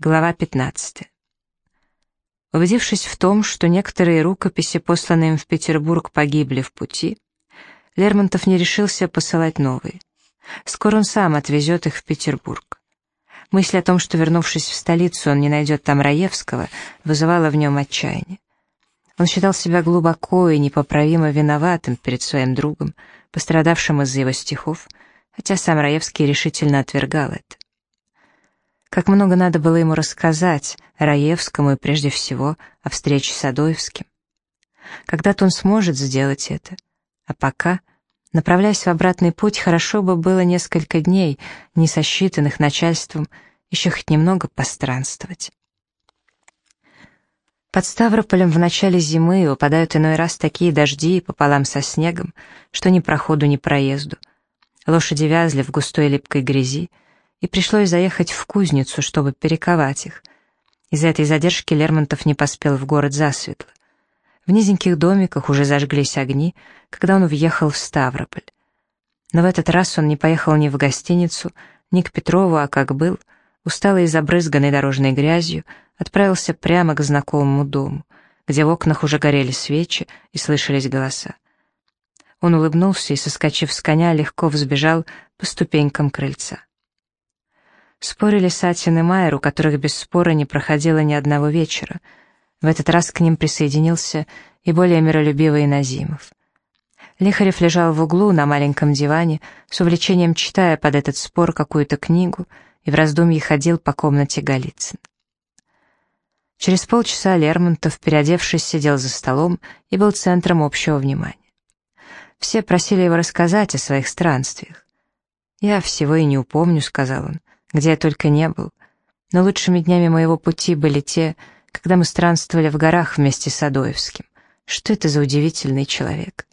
Глава 15. Убедившись в том, что некоторые рукописи, посланные им в Петербург, погибли в пути, Лермонтов не решился посылать новые. Скоро он сам отвезет их в Петербург. Мысль о том, что, вернувшись в столицу, он не найдет там Раевского, вызывала в нем отчаяние. Он считал себя глубоко и непоправимо виноватым перед своим другом, пострадавшим из-за его стихов, хотя сам Раевский решительно отвергал это. Как много надо было ему рассказать, Раевскому и прежде всего о встрече с Адоевским. Когда-то он сможет сделать это. А пока, направляясь в обратный путь, хорошо бы было несколько дней, не сосчитанных начальством, еще хоть немного постранствовать. Под Ставрополем в начале зимы выпадают иной раз такие дожди пополам со снегом, что ни проходу, ни проезду. Лошади вязли в густой липкой грязи, и пришлось заехать в кузницу, чтобы перековать их. Из-за этой задержки Лермонтов не поспел в город засветло. В низеньких домиках уже зажглись огни, когда он въехал в Ставрополь. Но в этот раз он не поехал ни в гостиницу, ни к Петрову, а как был, усталый и забрызганный дорожной грязью, отправился прямо к знакомому дому, где в окнах уже горели свечи и слышались голоса. Он улыбнулся и, соскочив с коня, легко взбежал по ступенькам крыльца. Спорили Сатин и Майер, у которых без спора не проходило ни одного вечера. В этот раз к ним присоединился и более миролюбивый Назимов. Лихарев лежал в углу на маленьком диване, с увлечением читая под этот спор какую-то книгу, и в раздумье ходил по комнате Голицын. Через полчаса Лермонтов, переодевшись, сидел за столом и был центром общего внимания. Все просили его рассказать о своих странствиях. «Я всего и не упомню», — сказал он где я только не был. Но лучшими днями моего пути были те, когда мы странствовали в горах вместе с Адоевским. Что это за удивительный человек?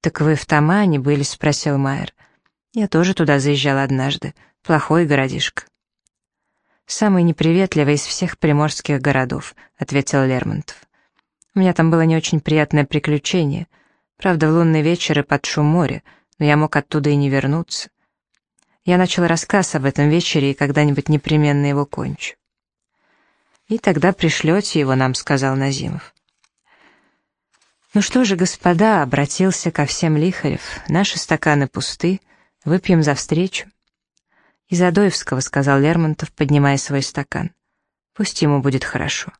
«Так вы в Тамане были?» — спросил Майер. «Я тоже туда заезжал однажды. Плохой городишко». «Самый неприветливый из всех приморских городов», — ответил Лермонтов. «У меня там было не очень приятное приключение. Правда, в лунный вечер и под шум моря, но я мог оттуда и не вернуться. Я начал рассказ об этом вечере и когда-нибудь непременно его кончу. «И тогда пришлете его нам», — сказал Назимов. «Ну что же, господа», — обратился ко всем Лихарев, — «наши стаканы пусты, выпьем за встречу». «Из Адоевского», — сказал Лермонтов, поднимая свой стакан. «Пусть ему будет хорошо».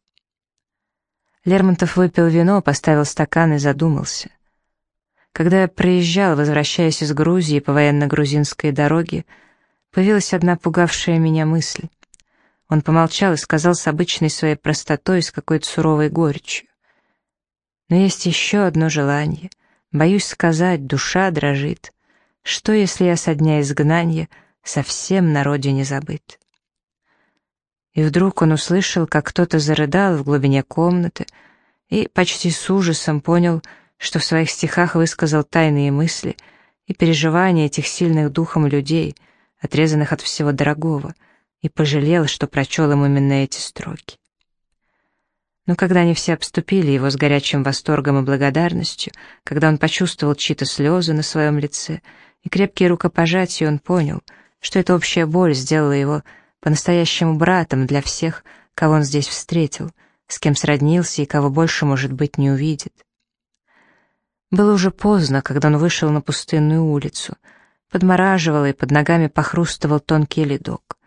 Лермонтов выпил вино, поставил стакан и задумался — когда я проезжал, возвращаясь из Грузии по военно-грузинской дороге, появилась одна пугавшая меня мысль. Он помолчал и сказал с обычной своей простотой, с какой-то суровой горечью. Но есть еще одно желание. Боюсь сказать, душа дрожит. Что, если я со дня изгнания совсем на родине забыт? И вдруг он услышал, как кто-то зарыдал в глубине комнаты, и почти с ужасом понял, что в своих стихах высказал тайные мысли и переживания этих сильных духом людей, отрезанных от всего дорогого, и пожалел, что прочел им именно эти строки. Но когда они все обступили его с горячим восторгом и благодарностью, когда он почувствовал чьи-то слезы на своем лице и крепкие рукопожатия, он понял, что эта общая боль сделала его по-настоящему братом для всех, кого он здесь встретил, с кем сроднился и кого больше, может быть, не увидит. Было уже поздно, когда он вышел на пустынную улицу. Подмораживало и под ногами похрустывал тонкий ледок.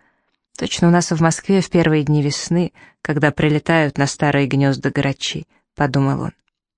Точно у нас в Москве в первые дни весны, когда прилетают на старые гнезда грачи, подумал он.